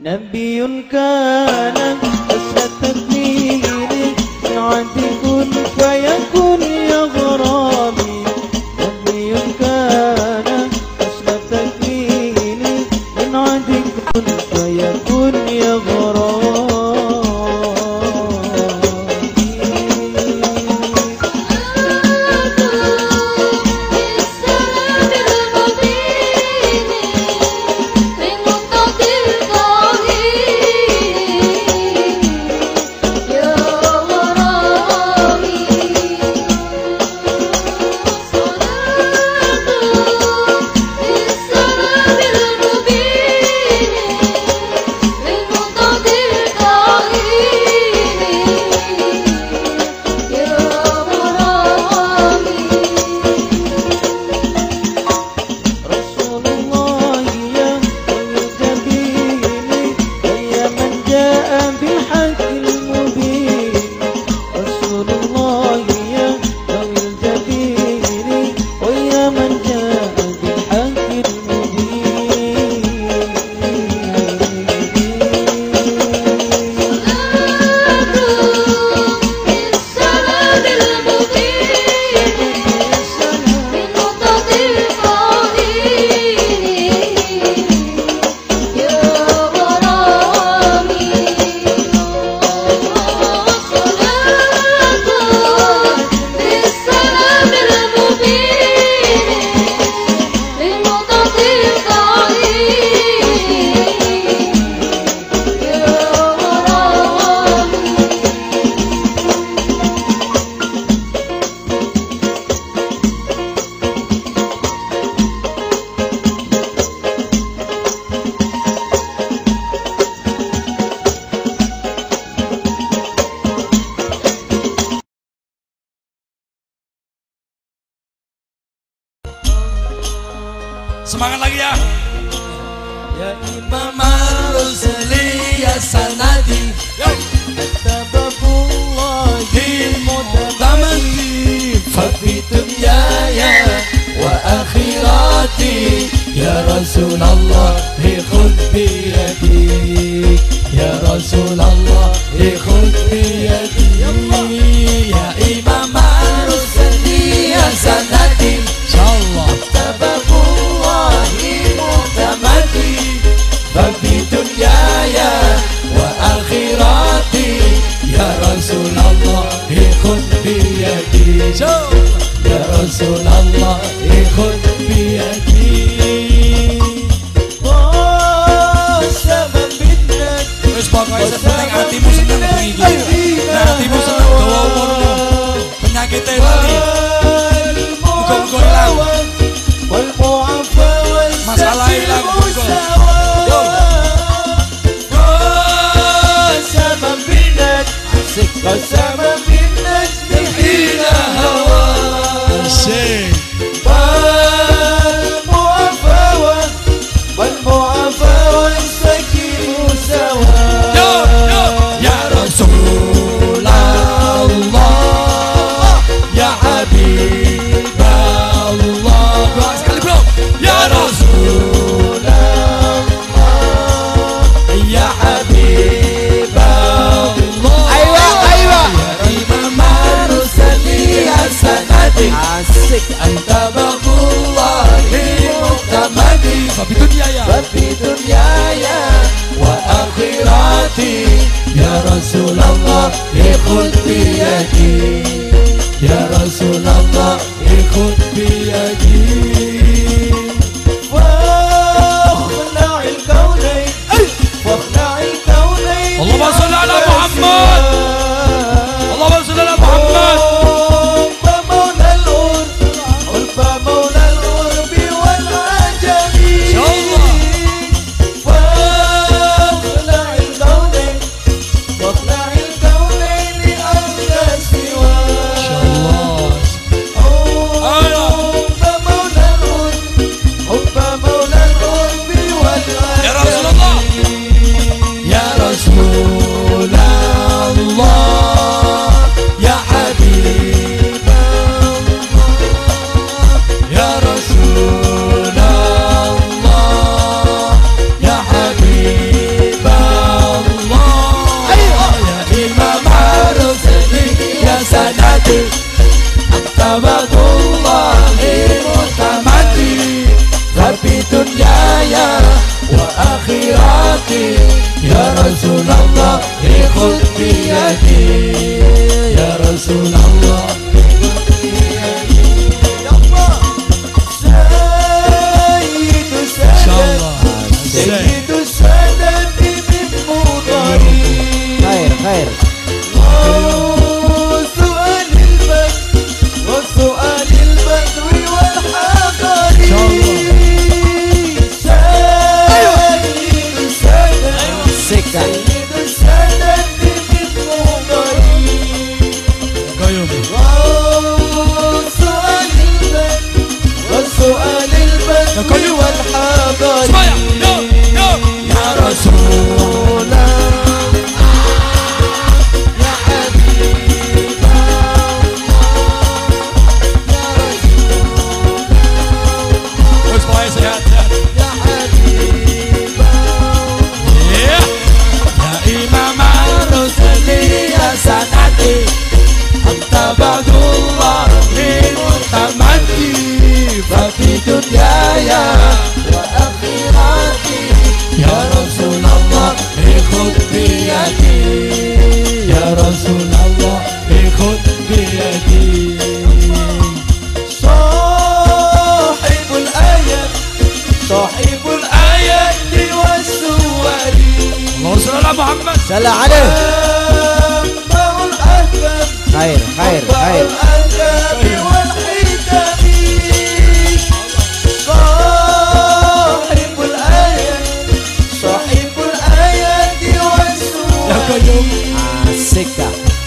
نبي كان أسد الحق Semangat lagi ya. Ya Imam Rusli ya sanadi. Ya ya wa akhirati ya Rasulullah. رسول الله خذ بيدي يا رسول الله say. سلام عليه. خير خير خير. Sick that.